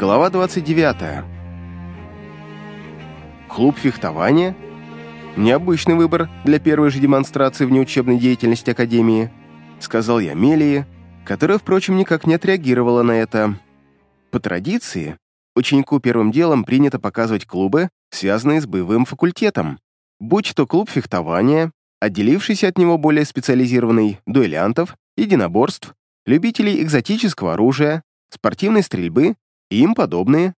Глава 29. Клуб фехтования? Необычный выбор для первой же демонстрации внеучебной деятельности Академии, сказал я Мелии, которая, впрочем, никак не отреагировала на это. По традиции, ученику первым делом принято показывать клубы, связанные с боевым факультетом, будь то клуб фехтования, отделившийся от него более специализированный дуэлянтов, единоборств, любителей экзотического оружия, спортивной стрельбы и им подобные.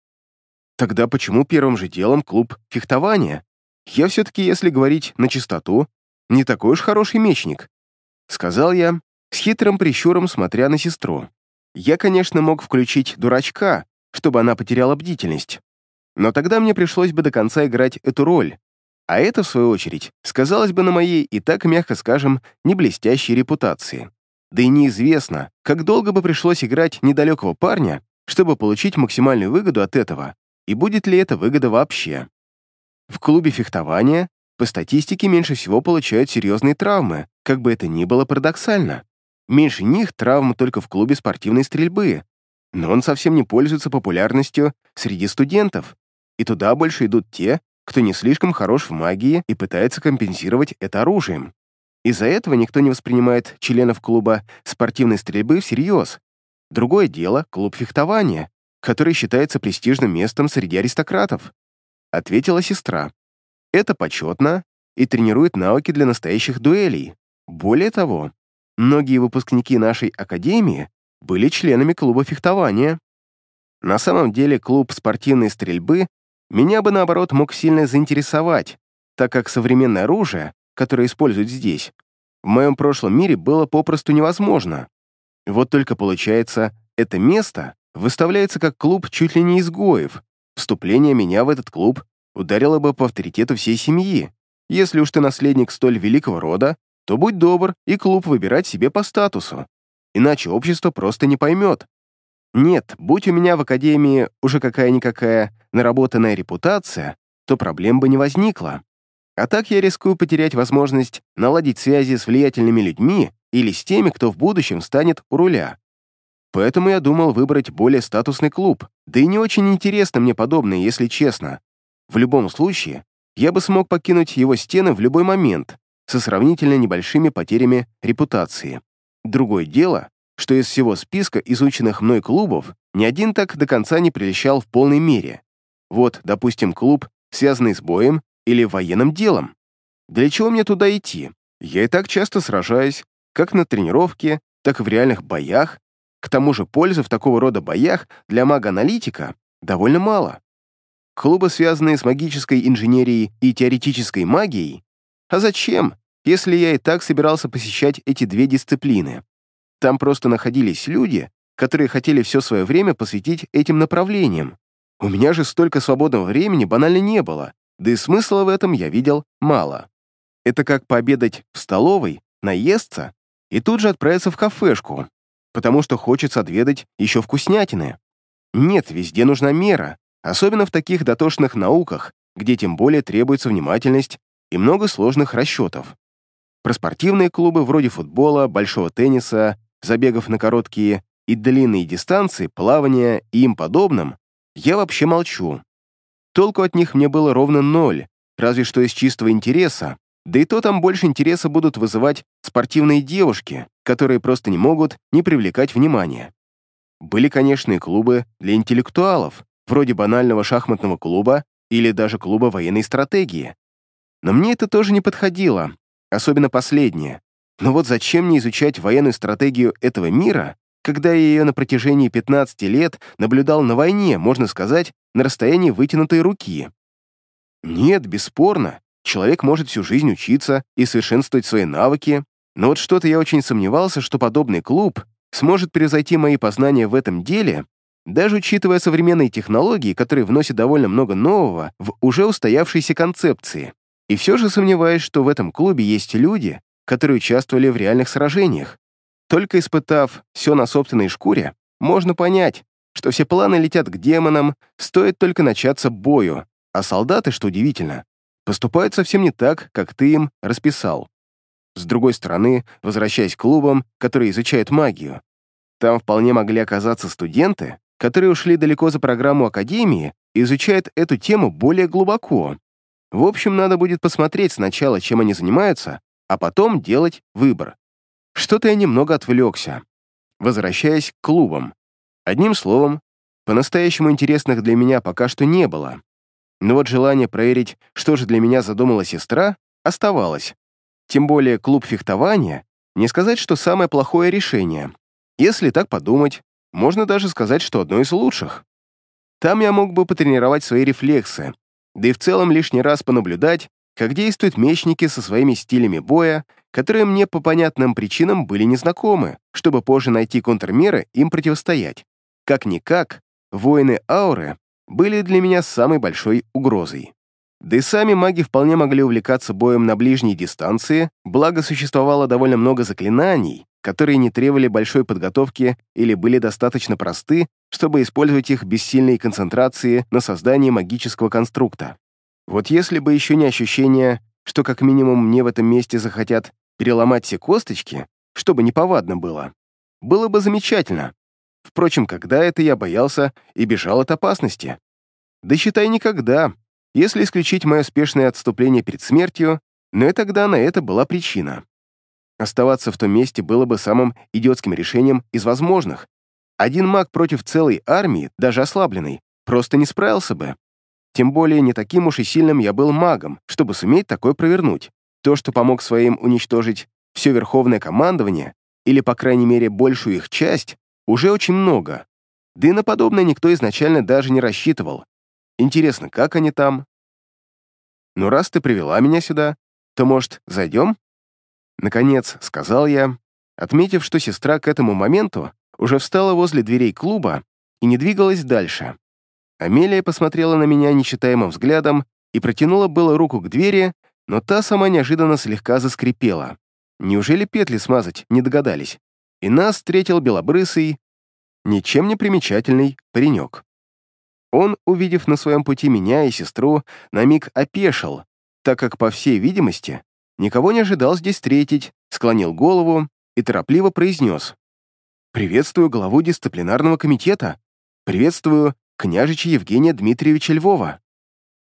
Тогда почему первым же делом клуб фехтования? Я все-таки, если говорить на чистоту, не такой уж хороший мечник, сказал я, с хитрым прищуром смотря на сестру. Я, конечно, мог включить дурачка, чтобы она потеряла бдительность, но тогда мне пришлось бы до конца играть эту роль, а это, в свою очередь, сказалось бы на моей и так, мягко скажем, не блестящей репутации. Да и неизвестно, как долго бы пришлось играть недалекого парня, чтобы получить максимальную выгоду от этого, и будет ли эта выгода вообще. В клубе фехтования по статистике меньше всего получают серьезные травмы, как бы это ни было парадоксально. Меньше них травм только в клубе спортивной стрельбы, но он совсем не пользуется популярностью среди студентов, и туда больше идут те, кто не слишком хорош в магии и пытается компенсировать это оружием. Из-за этого никто не воспринимает членов клуба спортивной стрельбы всерьез, Другое дело — клуб фехтования, который считается престижным местом среди аристократов. Ответила сестра. Это почетно и тренирует навыки для настоящих дуэлей. Более того, многие выпускники нашей академии были членами клуба фехтования. На самом деле клуб спортивной стрельбы меня бы, наоборот, мог сильно заинтересовать, так как современное оружие, которое используют здесь, в моем прошлом мире было попросту невозможно. Вот только получается, это место выставляется как клуб чуть ли не изгоев. Вступление меня в этот клуб ударило бы по авторитету всей семьи. Если уж ты наследник столь великого рода, то будь добр и клуб выбирать себе по статусу. Иначе общество просто не поймет. Нет, будь у меня в академии уже какая-никакая наработанная репутация, то проблем бы не возникло. А так я рискую потерять возможность наладить связи с влиятельными людьми или с теми, кто в будущем станет у руля. Поэтому я думал выбрать более статусный клуб, да и не очень интересно мне подобное, если честно. В любом случае, я бы смог покинуть его стены в любой момент, со сравнительно небольшими потерями репутации. Другое дело, что из всего списка изученных мной клубов ни один так до конца не прилещал в полной мере. Вот, допустим, клуб, связанный с боем или военным делом. Для чего мне туда идти? Я и так часто сражаюсь, как на тренировке, так и в реальных боях. К тому же пользы в такого рода боях для мага-аналитика довольно мало. Клубы, связанные с магической инженерией и теоретической магией? А зачем, если я и так собирался посещать эти две дисциплины? Там просто находились люди, которые хотели все свое время посвятить этим направлениям. У меня же столько свободного времени банально не было, да и смысла в этом я видел мало. Это как пообедать в столовой, наесться и тут же отправиться в кафешку, потому что хочется отведать еще вкуснятины. Нет, везде нужна мера, особенно в таких дотошных науках, где тем более требуется внимательность и много сложных расчетов. Про спортивные клубы вроде футбола, большого тенниса, забегов на короткие и длинные дистанции, плавания и им подобным я вообще молчу. Толку от них мне было ровно ноль, разве что из чистого интереса, да и то там больше интереса будут вызывать спортивные девушки, которые просто не могут не привлекать внимания. Были, конечно, и клубы для интеллектуалов, вроде банального шахматного клуба или даже клуба военной стратегии. Но мне это тоже не подходило, особенно последнее. Но вот зачем мне изучать военную стратегию этого мира, когда я ее на протяжении 15 лет наблюдал на войне, можно сказать, на расстоянии вытянутой руки? Нет, бесспорно, Человек может всю жизнь учиться и совершенствовать свои навыки, но вот что-то я очень сомневался, что подобный клуб сможет превзойти мои познания в этом деле, даже учитывая современные технологии, которые вносят довольно много нового в уже устоявшиеся концепции. И все же сомневаюсь, что в этом клубе есть люди, которые участвовали в реальных сражениях. Только испытав все на собственной шкуре, можно понять, что все планы летят к демонам, стоит только начаться бою, а солдаты, что удивительно, поступают совсем не так, как ты им расписал. С другой стороны, возвращаясь к клубам, которые изучают магию, там вполне могли оказаться студенты, которые ушли далеко за программу Академии и изучают эту тему более глубоко. В общем, надо будет посмотреть сначала, чем они занимаются, а потом делать выбор. Что-то я немного отвлекся. Возвращаясь к клубам. Одним словом, по-настоящему интересных для меня пока что не было. Но вот желание проверить, что же для меня задумала сестра, оставалось. Тем более клуб фехтования, не сказать, что самое плохое решение. Если так подумать, можно даже сказать, что одно из лучших. Там я мог бы потренировать свои рефлексы, да и в целом лишний раз понаблюдать, как действуют мечники со своими стилями боя, которые мне по понятным причинам были незнакомы, чтобы позже найти контрмеры им противостоять. Как-никак, воины ауры были для меня самой большой угрозой. Да и сами маги вполне могли увлекаться боем на ближней дистанции, благо существовало довольно много заклинаний, которые не требовали большой подготовки или были достаточно просты, чтобы использовать их без сильной концентрации на создании магического конструкта. Вот если бы еще не ощущение, что как минимум мне в этом месте захотят переломать все косточки, чтобы неповадно было, было бы замечательно. Впрочем, когда это я боялся и бежал от опасности? Да считай никогда, если исключить мое спешное отступление перед смертью, но и тогда на это была причина. Оставаться в том месте было бы самым идиотским решением из возможных. Один маг против целой армии, даже ослабленной, просто не справился бы. Тем более не таким уж и сильным я был магом, чтобы суметь такое провернуть. То, что помог своим уничтожить все верховное командование, или, по крайней мере, большую их часть, уже очень много. Да и на подобное никто изначально даже не рассчитывал. Интересно, как они там? Ну, раз ты привела меня сюда, то, может, зайдем? Наконец, сказал я, отметив, что сестра к этому моменту уже встала возле дверей клуба и не двигалась дальше. Амелия посмотрела на меня нечитаемым взглядом и протянула было руку к двери, но та сама неожиданно слегка заскрипела. Неужели петли смазать не догадались? И нас встретил белобрысый, ничем не примечательный паренек. Он, увидев на своем пути меня и сестру, на миг опешил, так как, по всей видимости, никого не ожидал здесь встретить, склонил голову и торопливо произнес. «Приветствую главу дисциплинарного комитета. Приветствую княжича Евгения Дмитриевича Львова».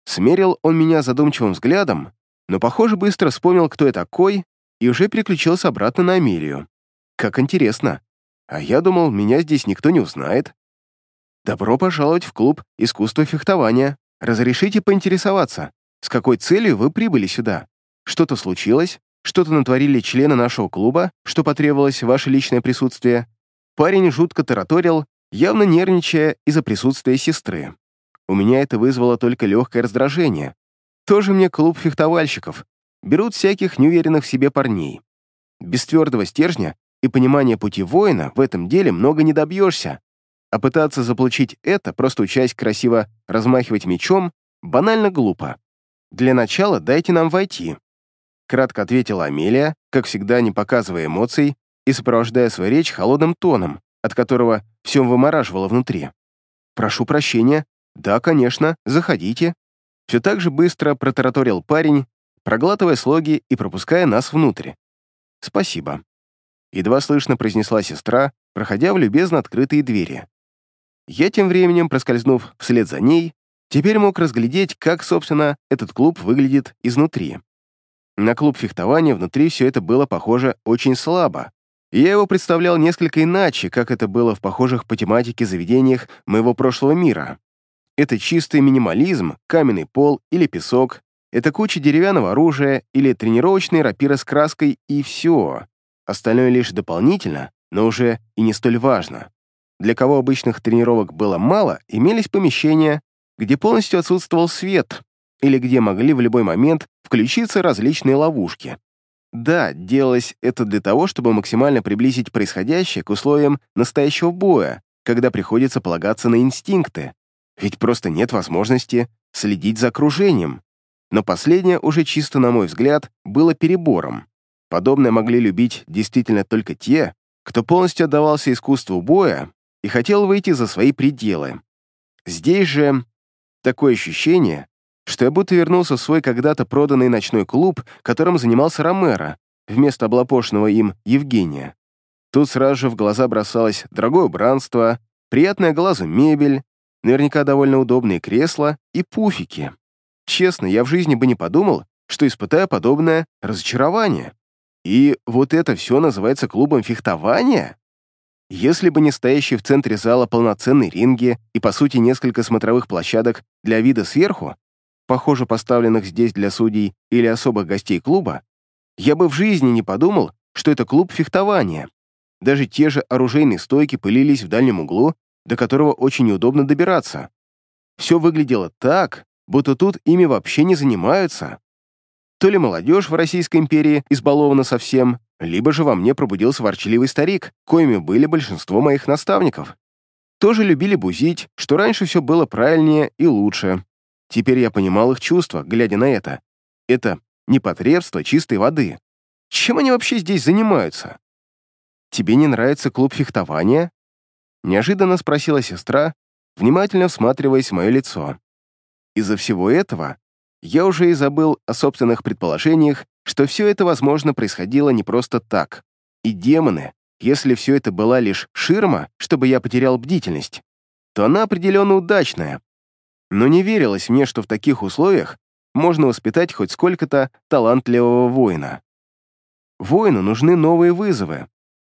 Смерил он меня задумчивым взглядом, но, похоже, быстро вспомнил, кто я такой, и уже переключился обратно на Амелию. Как интересно. А я думал, меня здесь никто не узнает. Добро пожаловать в клуб искусства фехтования. Разрешите поинтересоваться, с какой целью вы прибыли сюда? Что-то случилось? Что-то натворили члены нашего клуба, что потребовалось ваше личное присутствие? Парень жутко тараторил, явно нервничая из-за присутствия сестры. У меня это вызвало только легкое раздражение. Тоже мне клуб фехтовальщиков. Берут всяких неуверенных в себе парней. Без твердого стержня и понимания пути воина в этом деле много не добьешься. А пытаться заполучить это, просто учась красиво размахивать мечом, банально глупо. Для начала дайте нам войти. Кратко ответила Амелия, как всегда не показывая эмоций и сопровождая свою речь холодным тоном, от которого все вымораживало внутри. «Прошу прощения. Да, конечно, заходите». Все так же быстро протараторил парень, проглатывая слоги и пропуская нас внутрь. «Спасибо», — едва слышно произнесла сестра, проходя в любезно открытые двери. Я тем временем, проскользнув вслед за ней, теперь мог разглядеть, как, собственно, этот клуб выглядит изнутри. На клуб фехтования внутри все это было похоже очень слабо. Я его представлял несколько иначе, как это было в похожих по тематике заведениях моего прошлого мира. Это чистый минимализм, каменный пол или песок, это куча деревянного оружия или тренировочные рапиры с краской и все. Остальное лишь дополнительно, но уже и не столь важно. Для кого обычных тренировок было мало, имелись помещения, где полностью отсутствовал свет, или где могли в любой момент включиться различные ловушки. Да, делалось это для того, чтобы максимально приблизить происходящее к условиям настоящего боя, когда приходится полагаться на инстинкты. Ведь просто нет возможности следить за окружением. Но последнее уже чисто, на мой взгляд, было перебором. Подобное могли любить действительно только те, кто полностью отдавался искусству боя и хотел выйти за свои пределы. Здесь же такое ощущение, что я будто вернулся в свой когда-то проданный ночной клуб, которым занимался Ромеро, вместо облапошенного им Евгения. Тут сразу же в глаза бросалось дорогое убранство, приятная глазу мебель, наверняка довольно удобные кресла и пуфики. Честно, я в жизни бы не подумал, что испытаю подобное разочарование. И вот это все называется клубом фехтования? Если бы не стоящие в центре зала полноценные ринги и, по сути, несколько смотровых площадок для вида сверху, похоже, поставленных здесь для судей или особых гостей клуба, я бы в жизни не подумал, что это клуб фехтования. Даже те же оружейные стойки пылились в дальнем углу, до которого очень неудобно добираться. Все выглядело так, будто тут ими вообще не занимаются. То ли молодежь в Российской империи избалована совсем, либо же во мне пробудился ворчливый старик, коими были большинство моих наставников. Тоже любили бузить, что раньше все было правильнее и лучше. Теперь я понимал их чувства, глядя на это. Это непотребство чистой воды. Чем они вообще здесь занимаются? «Тебе не нравится клуб фехтования?» Неожиданно спросила сестра, внимательно всматриваясь в мое лицо. Из-за всего этого я уже и забыл о собственных предположениях, что все это, возможно, происходило не просто так. И демоны, если все это была лишь ширма, чтобы я потерял бдительность, то она определенно удачная. Но не верилось мне, что в таких условиях можно воспитать хоть сколько-то талантливого воина. Воину нужны новые вызовы,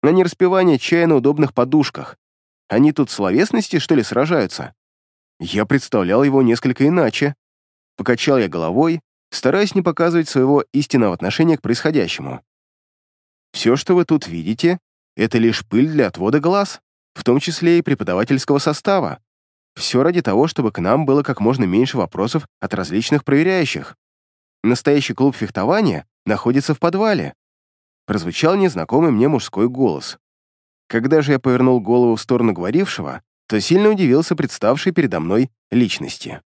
а не распевание чая на удобных подушках. Они тут словесности, что ли, сражаются? Я представлял его несколько иначе. Покачал я головой, стараясь не показывать своего истинного отношения к происходящему. Все, что вы тут видите, это лишь пыль для отвода глаз, в том числе и преподавательского состава. Все ради того, чтобы к нам было как можно меньше вопросов от различных проверяющих. Настоящий клуб фехтования находится в подвале прозвучал незнакомый мне мужской голос. Когда же я повернул голову в сторону говорившего, то сильно удивился представшей передо мной личности.